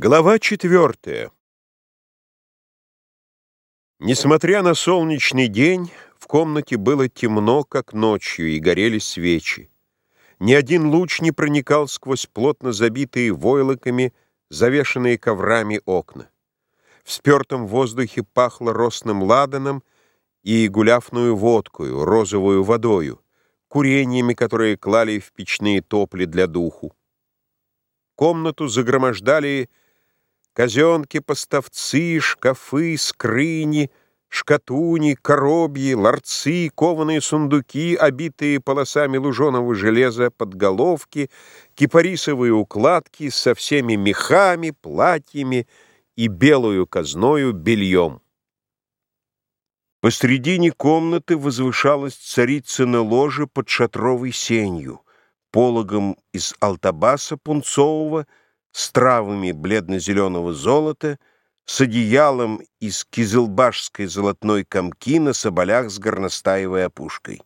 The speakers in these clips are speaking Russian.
Глава четвертая. Несмотря на солнечный день, в комнате было темно, как ночью, и горели свечи. Ни один луч не проникал сквозь плотно забитые войлоками, завешенные коврами окна. В спертом воздухе пахло росным ладаном и гуляфную водкою, розовую водою, курениями, которые клали в печные топли для духу. Комнату загромождали казенки, поставцы, шкафы, скрыни, шкатуни, коробьи, ларцы, кованые сундуки, обитые полосами луженого железа, подголовки, кипарисовые укладки со всеми мехами, платьями и белую казною бельем. Посредине комнаты возвышалась царицына ложа под шатровой сенью пологом из алтабаса пунцового, с травами бледно-зеленого золота, с одеялом из кизылбашской золотной комки на соболях с горностаевой опушкой.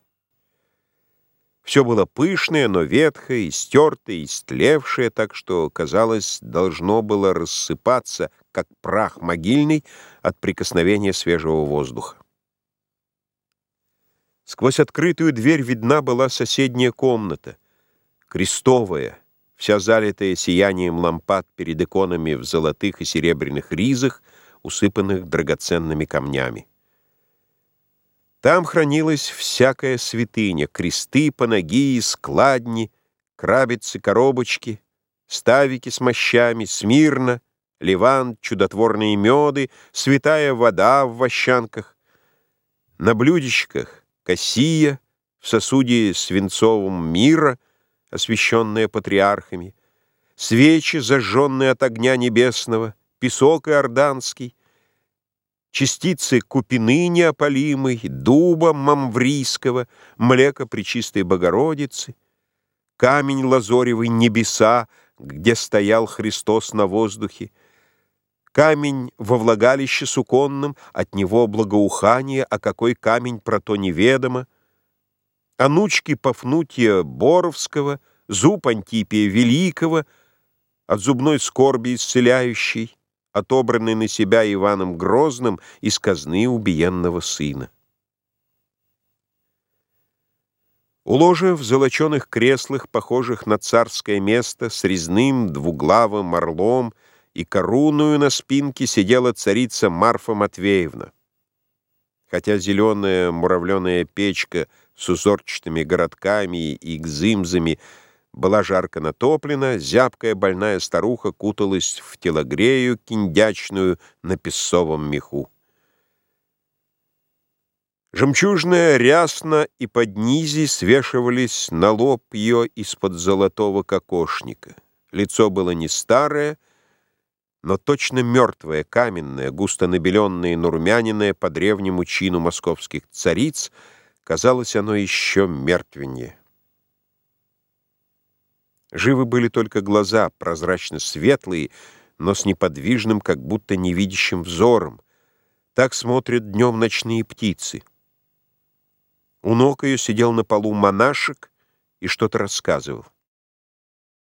Все было пышное, но ветхое, истертое, истлевшее, так что, казалось, должно было рассыпаться, как прах могильный, от прикосновения свежего воздуха. Сквозь открытую дверь видна была соседняя комната — крестовая, вся залитая сиянием лампад перед иконами в золотых и серебряных ризах, усыпанных драгоценными камнями. Там хранилась всякая святыня, кресты, панагии, складни, крабицы, коробочки, ставики с мощами, смирно, ливан, чудотворные меды, святая вода в вощанках. На блюдечках кассия, в сосуде свинцовом мира — освященная патриархами, свечи, зажженные от огня небесного, песок иорданский, частицы купины неопалимой, дуба мамврийского, млеко Пречистой Богородицы, камень лазоревый небеса, где стоял Христос на воздухе, камень во влагалище суконном, от него благоухание, а какой камень про то неведомо, Анучки Пафнутия Боровского, зуб Антипия Великого, от зубной скорби исцеляющий, отобранный на себя Иваном Грозным из казны убиенного сына. У ложа в золоченых креслах, похожих на царское место, с резным двуглавым орлом и коруную на спинке сидела царица Марфа Матвеевна. Хотя зеленая муравленая печка — с узорчатыми городками и гзымзами была жарко натоплена, зябкая больная старуха куталась в телогрею киндячную на песовом меху. Жемчужная рясна и под низи свешивались на лоб ее из-под золотого кокошника. Лицо было не старое, но точно мертвое, каменное, густо набеленное и нурмяниное по древнему чину московских цариц — Казалось, оно еще мертвеннее. Живы были только глаза, прозрачно светлые, но с неподвижным, как будто невидящим взором. Так смотрят днем ночные птицы. У ног ее сидел на полу монашек и что-то рассказывал.